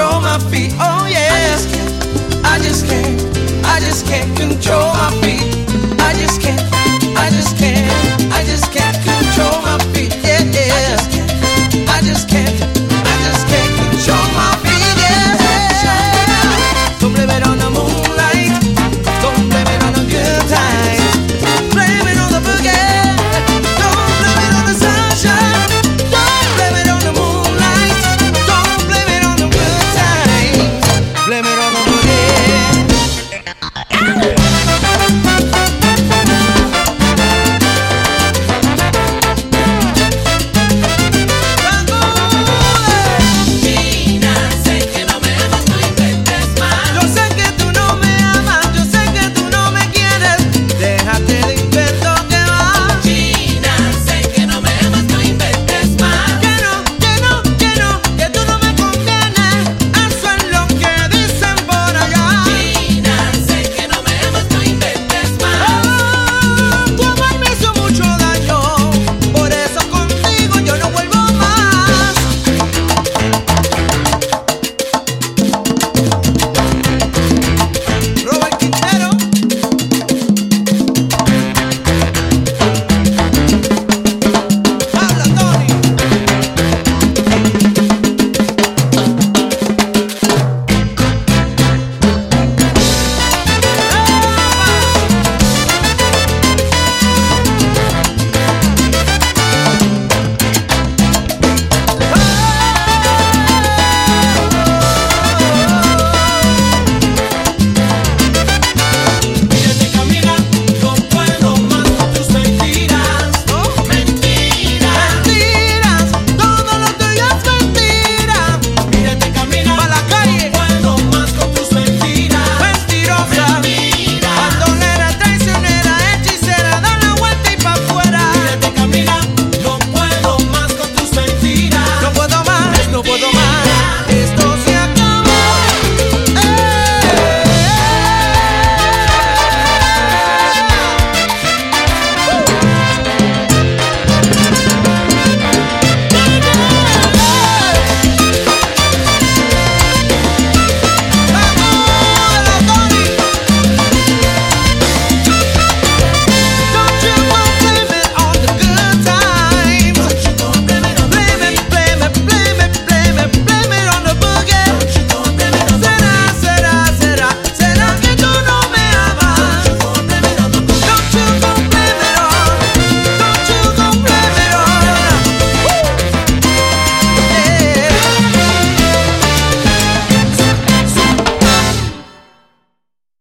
control my feet. Oh yeah. I just can't. I just can't. I just can't control. Yeah.